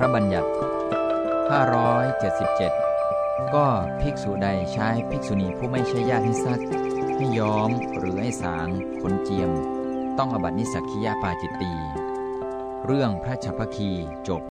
พระบัญญัติ 577 ก็ภิกษุใดใช้ภิกษุณีผู้ไม่ใช่ญาติให้ซัก ให้ย้อมหรือให้สางขนเจียม ต้องอบัตินิสักคียาปาจิตตี เรื่องพระชัพพคีจบ